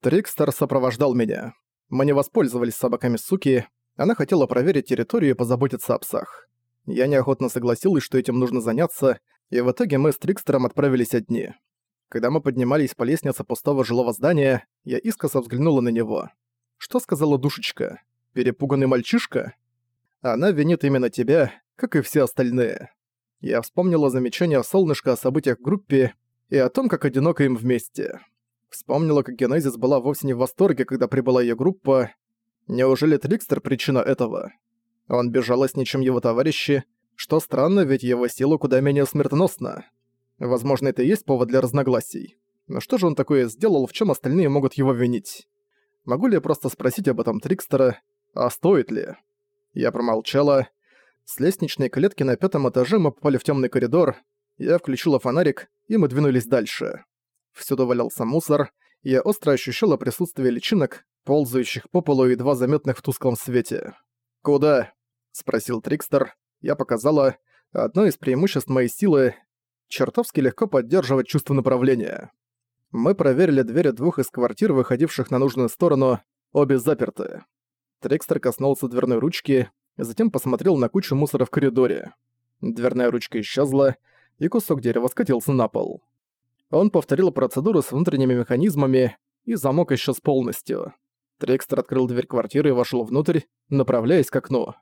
Трикстер сопровождал меня. Мы не воспользовались собаками суки, она хотела проверить территорию и позаботиться о псах. Я неохотно согласилась, что этим нужно заняться, и в итоге мы с Трикстером отправились одни. Когда мы поднимались по лестнице пустого жилого здания, я искоса взглянула на него. Что сказала душечка? Перепуганный мальчишка? Она винит именно тебя, как и все остальные. Я вспомнила замечание солнышка о событиях в группе и о том, как одиноко им вместе. Вспомнила, как Генезис была вовсе не в восторге, когда прибыла ее группа. Неужели Трикстер причина этого? Он безжалостнее, чем его товарищи, что странно, ведь его сила куда менее смертоносна. Возможно, это и есть повод для разногласий. Но что же он такое сделал, в чем остальные могут его винить? Могу ли я просто спросить об этом Трикстера, а стоит ли? Я промолчала. С лестничной клетки на пятом этаже мы попали в темный коридор. Я включила фонарик, и мы двинулись дальше. Всюду валялся мусор, и я остро ощущала присутствие личинок, ползающих по полу и едва заметных в тусклом свете. «Куда?» — спросил Трикстер. Я показала. Одно из преимуществ моей силы — чертовски легко поддерживать чувство направления. Мы проверили двери двух из квартир, выходивших на нужную сторону, обе заперты. Трикстер коснулся дверной ручки, затем посмотрел на кучу мусора в коридоре. Дверная ручка исчезла, и кусок дерева скатился на пол. Он повторил процедуру с внутренними механизмами, и замок исчез полностью. Трикстер открыл дверь квартиры и вошел внутрь, направляясь к окну.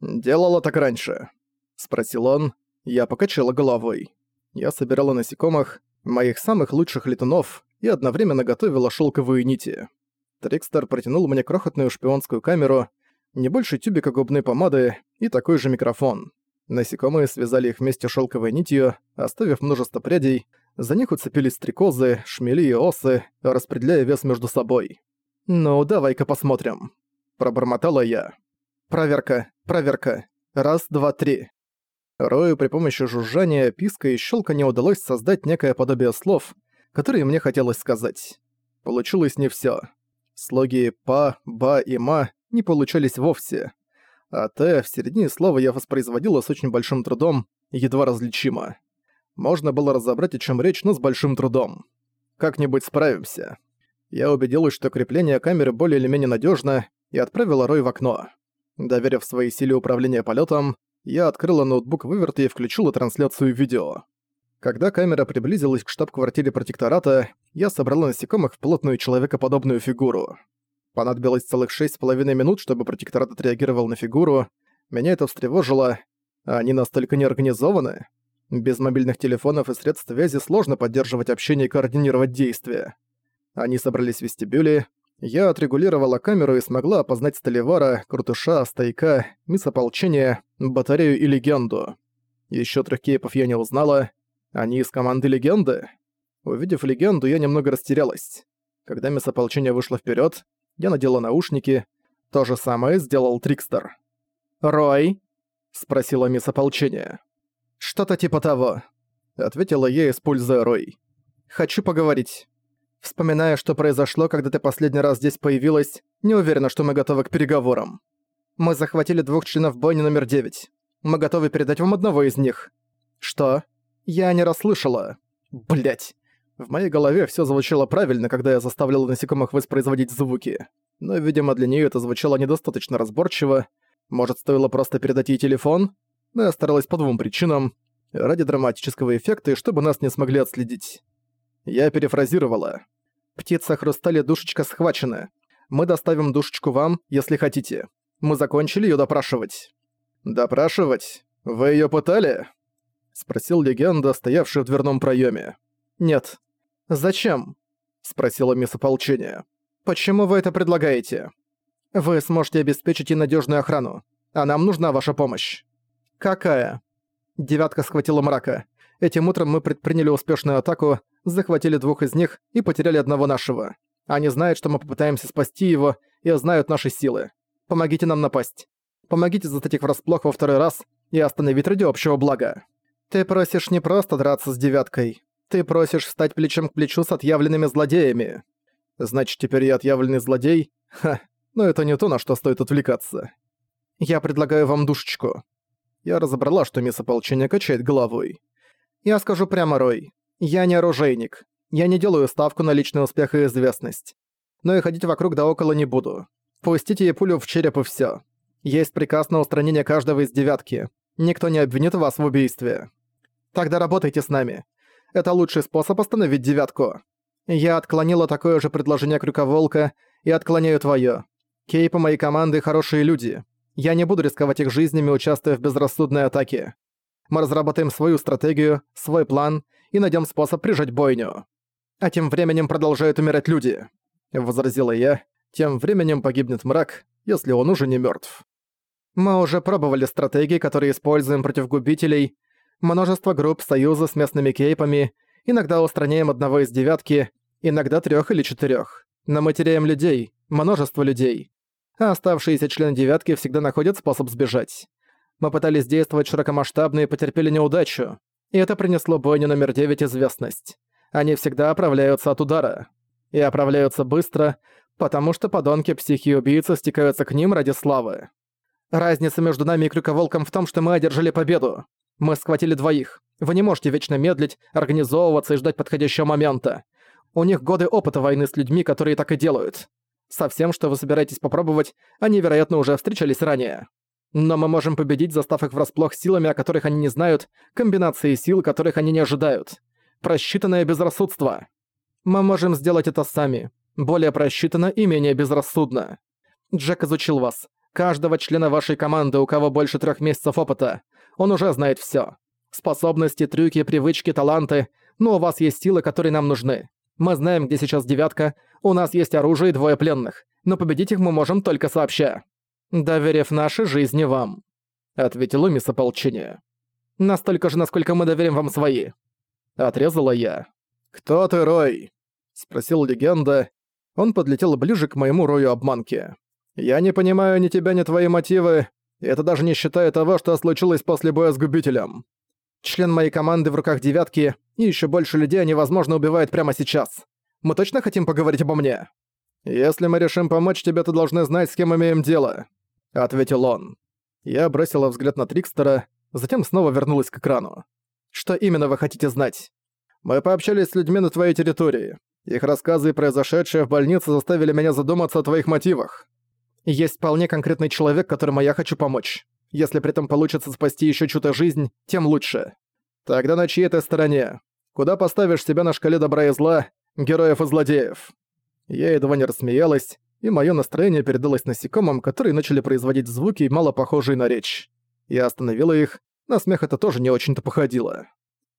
«Делала так раньше?» — спросил он. Я покачала головой. Я собирала насекомых, моих самых лучших летунов, и одновременно готовила шелковые нити. Трикстер протянул мне крохотную шпионскую камеру, не больше тюбика губной помады и такой же микрофон. Насекомые связали их вместе шелковой нитью, оставив множество прядей, за них уцепились стрекозы, шмели и осы, распределяя вес между собой. «Ну, давай-ка посмотрим», — пробормотала я. «Проверка, проверка. Раз, два, три». Рою при помощи жужжания, писка и щелканья удалось создать некое подобие слов, которые мне хотелось сказать. Получилось не всё. Слоги «па», «ба» и «ма» не получались вовсе. А «т» в середине слова я воспроизводила с очень большим трудом, едва различимо. Можно было разобрать, о чем речь, но с большим трудом. Как-нибудь справимся. Я убедилась, что крепление камеры более или менее надежно, и отправила Рой в окно. Доверив своей силе управления полетом, я открыла ноутбук выверта и включила трансляцию видео. Когда камера приблизилась к штаб-квартире протектората, я собрала насекомых в плотную человекоподобную фигуру. Понадобилось целых шесть с половиной минут, чтобы протекторат отреагировал на фигуру. Меня это встревожило. Они настолько неорганизованы. Без мобильных телефонов и средств связи сложно поддерживать общение и координировать действия. Они собрались в вестибюле. Я отрегулировала камеру и смогла опознать Столивара, Крутыша, Стойка, Мисс Ополчения, Батарею и Легенду. Ещё трех кейпов я не узнала. Они из команды Легенды? Увидев Легенду, я немного растерялась. Когда Мисс Ополчения вышла вперёд, я надела наушники. То же самое сделал Трикстер. «Рой?» — спросила Мисс Ополчения. «Что-то типа того», — ответила я, используя Рой. «Хочу поговорить. Вспоминая, что произошло, когда ты последний раз здесь появилась, не уверена, что мы готовы к переговорам. Мы захватили двух членов бойни номер девять. Мы готовы передать вам одного из них». «Что?» «Я не расслышала». Блять. В моей голове все звучало правильно, когда я заставлял насекомых воспроизводить звуки. Но, видимо, для нее это звучало недостаточно разборчиво. Может, стоило просто передать ей телефон? Но я старалась по двум причинам. Ради драматического эффекта и чтобы нас не смогли отследить. Я перефразировала. «Птица хрустали, душечка схвачена. Мы доставим душечку вам, если хотите. Мы закончили ее допрашивать». «Допрашивать? Вы ее пытали?» Спросил легенда, стоявший в дверном проеме. «Нет». «Зачем?» Спросила мисс ополчения. «Почему вы это предлагаете?» «Вы сможете обеспечить и надежную охрану, а нам нужна ваша помощь». «Какая?» Девятка схватила мрака. Этим утром мы предприняли успешную атаку, захватили двух из них и потеряли одного нашего. Они знают, что мы попытаемся спасти его, и знают наши силы. Помогите нам напасть. Помогите застать их врасплох во второй раз и остановить ради общего блага. Ты просишь не просто драться с девяткой. Ты просишь встать плечом к плечу с отъявленными злодеями. Значит, теперь я отъявленный злодей? Ха, но это не то, на что стоит отвлекаться. Я предлагаю вам душечку. Я разобрала, что мисс ополчения качает головой. «Я скажу прямо, Рой. Я не оружейник. Я не делаю ставку на личный успех и известность. но и ходить вокруг да около не буду. Пустите ей пулю в череп и всё. Есть приказ на устранение каждого из девятки. Никто не обвинит вас в убийстве. Тогда работайте с нами. Это лучший способ остановить девятку. Я отклонила такое же предложение Крюковолка и отклоняю твоё. Кейп и моей команды хорошие люди. Я не буду рисковать их жизнями, участвуя в безрассудной атаке. Мы разработаем свою стратегию, свой план и найдем способ прижать бойню. А тем временем продолжают умирать люди», — возразила я. «Тем временем погибнет мрак, если он уже не мертв. Мы уже пробовали стратегии, которые используем против губителей, множество групп союза с местными кейпами, иногда устраняем одного из девятки, иногда трех или четырех. Но мы теряем людей, множество людей. А оставшиеся члены девятки всегда находят способ сбежать. Мы пытались действовать широкомасштабно и потерпели неудачу. И это принесло бойню номер 9 известность. Они всегда оправляются от удара. И оправляются быстро, потому что подонки-психи и убийцы стекаются к ним ради славы. Разница между нами и Крюковолком в том, что мы одержали победу. Мы схватили двоих. Вы не можете вечно медлить, организовываться и ждать подходящего момента. У них годы опыта войны с людьми, которые так и делают. Со всем, что вы собираетесь попробовать, они, вероятно, уже встречались ранее. Но мы можем победить, застав их врасплох силами, о которых они не знают, комбинацией сил, которых они не ожидают. Просчитанное безрассудство. Мы можем сделать это сами. Более просчитанно и менее безрассудно. Джек изучил вас. Каждого члена вашей команды, у кого больше трех месяцев опыта. Он уже знает все. Способности, трюки, привычки, таланты. Но у вас есть силы, которые нам нужны. Мы знаем, где сейчас девятка. У нас есть оружие и двое пленных. Но победить их мы можем только сообща. Доверив наши жизни вам», — ответил мисс ополчение. «Настолько же, насколько мы доверим вам свои». Отрезала я. «Кто ты, Рой?» — спросил легенда. Он подлетел ближе к моему рою обманки. «Я не понимаю ни тебя, ни твои мотивы, это даже не считая того, что случилось после боя с Губителем. Член моей команды в руках девятки, и еще больше людей они, возможно, убивают прямо сейчас. Мы точно хотим поговорить обо мне? Если мы решим помочь тебе, ты должны знать, с кем имеем дело», — ответил он. Я бросила взгляд на Трикстера, затем снова вернулась к экрану. «Что именно вы хотите знать?» «Мы пообщались с людьми на твоей территории. Их рассказы и произошедшее в больнице заставили меня задуматься о твоих мотивах. Есть вполне конкретный человек, которому я хочу помочь. Если при этом получится спасти еще чью-то жизнь, тем лучше. Тогда на чьей ты стороне? Куда поставишь себя на шкале добра и зла, героев и злодеев?» Я едва не рассмеялась, и мое настроение передалось насекомым, которые начали производить звуки, мало похожие на речь. Я остановила их, на смех это тоже не очень-то походило.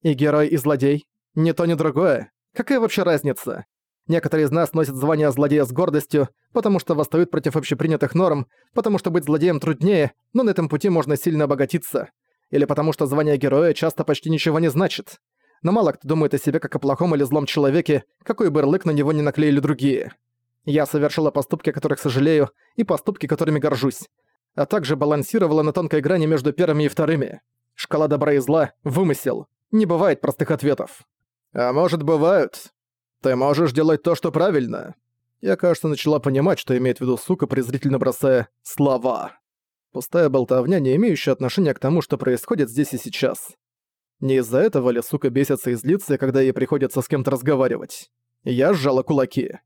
И герой, и злодей? Ни то, ни другое? Какая вообще разница? Некоторые из нас носят звание злодея с гордостью, потому что восстают против общепринятых норм, потому что быть злодеем труднее, но на этом пути можно сильно обогатиться. Или потому что звание героя часто почти ничего не значит. Но мало кто думает о себе как о плохом или злом человеке, какой бы ярлык на него не наклеили другие. Я совершила поступки, о которых сожалею, и поступки, которыми горжусь. А также балансировала на тонкой грани между первыми и вторыми. Шкала добра и зла — вымысел. Не бывает простых ответов. А может, бывают. Ты можешь делать то, что правильно. Я, кажется, начала понимать, что имеет в виду сука, презрительно бросая «слова». Пустая болтовня, не имеющая отношения к тому, что происходит здесь и сейчас. Не из-за этого ли сука бесится и злится, когда ей приходится с кем-то разговаривать. Я сжала кулаки.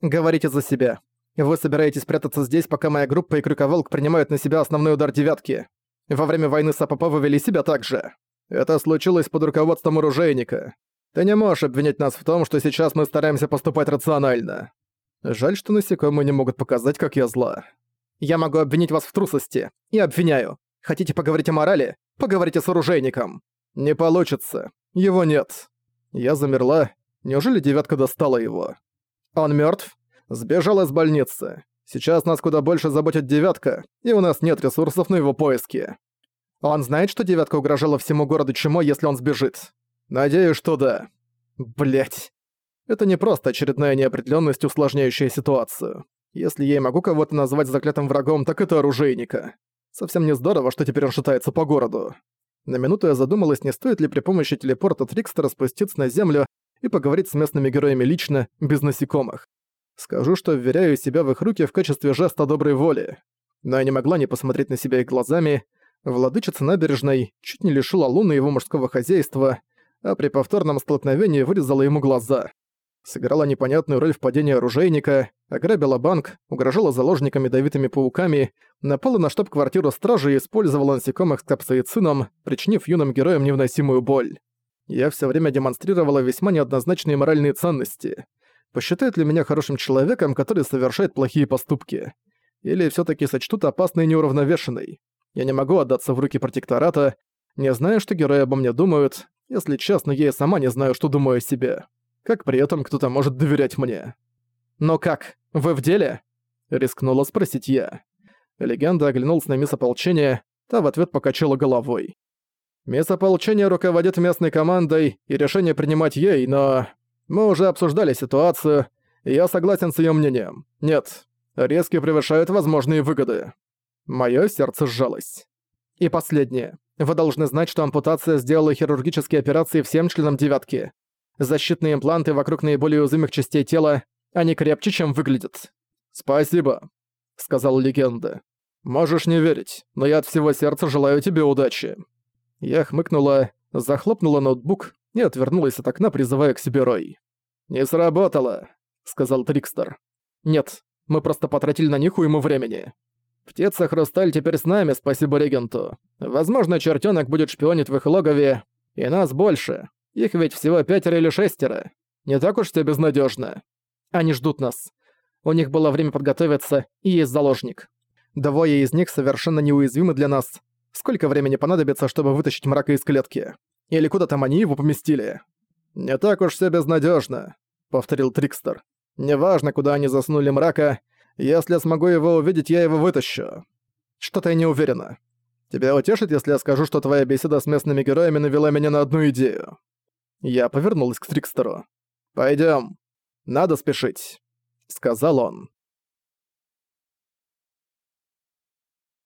«Говорите за себя. Вы собираетесь прятаться здесь, пока моя группа и Крюковолк принимают на себя основной удар девятки. Во время войны с АПП вы вели себя так же. Это случилось под руководством оружейника. Ты не можешь обвинять нас в том, что сейчас мы стараемся поступать рационально. Жаль, что насекомые не могут показать, как я зла. Я могу обвинить вас в трусости. И обвиняю. Хотите поговорить о морали? Поговорите с оружейником. Не получится. Его нет. Я замерла. Неужели девятка достала его? Он мертв? Сбежал из больницы. Сейчас нас куда больше заботит девятка, и у нас нет ресурсов на его поиски. Он знает, что девятка угрожала всему городу чему, если он сбежит. Надеюсь, что да. Блять. Это не просто очередная неопределенность, усложняющая ситуацию. Если я и могу кого-то назвать заклятым врагом, так это оружейника. Совсем не здорово, что теперь он шатается по городу. На минуту я задумалась, не стоит ли при помощи телепорта Трикстера спуститься на землю и поговорить с местными героями лично, без насекомых. Скажу, что вверяю себя в их руки в качестве жеста доброй воли. Но я не могла не посмотреть на себя их глазами. Владычица набережной чуть не лишила Луны его мужского хозяйства, а при повторном столкновении вырезала ему глаза. Сыграла непонятную роль в падении оружейника, ограбила банк, угрожала заложникам ядовитыми пауками, напала на штаб-квартиру стражи и использовала насекомых с капсаицином, причинив юным героям невыносимую боль. Я все время демонстрировала весьма неоднозначные моральные ценности. Посчитают ли меня хорошим человеком, который совершает плохие поступки? Или все таки сочтут опасной и неуравновешенной? Я не могу отдаться в руки протектората, не знаю, что герои обо мне думают. Если честно, я и сама не знаю, что думаю о себе. Как при этом кто-то может доверять мне? «Но как? Вы в деле?» — рискнула спросить я. Легенда оглянулся на мисс ополчения, та в ответ покачала головой. «Мисс ополчения руководит местной командой, и решение принимать ей, но... Мы уже обсуждали ситуацию, и я согласен с её мнением. Нет, риски превышают возможные выгоды». Моё сердце сжалось. И последнее. Вы должны знать, что ампутация сделала хирургические операции всем членам девятки. Защитные импланты вокруг наиболее уязвимых частей тела, они крепче, чем выглядят. «Спасибо», — сказал легенда. «Можешь не верить, но я от всего сердца желаю тебе удачи». Я хмыкнула, захлопнула ноутбук и отвернулась от окна, призывая к себе Рой. «Не сработало», — сказал Трикстер. «Нет, мы просто потратили на них уйму времени. Птица Хрусталь теперь с нами, спасибо регенту. Возможно, чертенок будет шпионить в их логове, и нас больше. Их ведь всего пятеро или шестеро. Не так уж все безнадежно. Они ждут нас. У них было время подготовиться, и есть заложник. Двое из них совершенно неуязвимы для нас. Сколько времени понадобится, чтобы вытащить мрака из клетки? Или куда там они его поместили? «Не так уж все безнадежно, повторил Трикстер. «Неважно, куда они заснули мрака, если смогу его увидеть, я его вытащу. Что-то я не уверена. Тебя утешит, если я скажу, что твоя беседа с местными героями навела меня на одну идею?» Я повернулась к Трикстеру. «Пойдём. Надо спешить», — сказал он.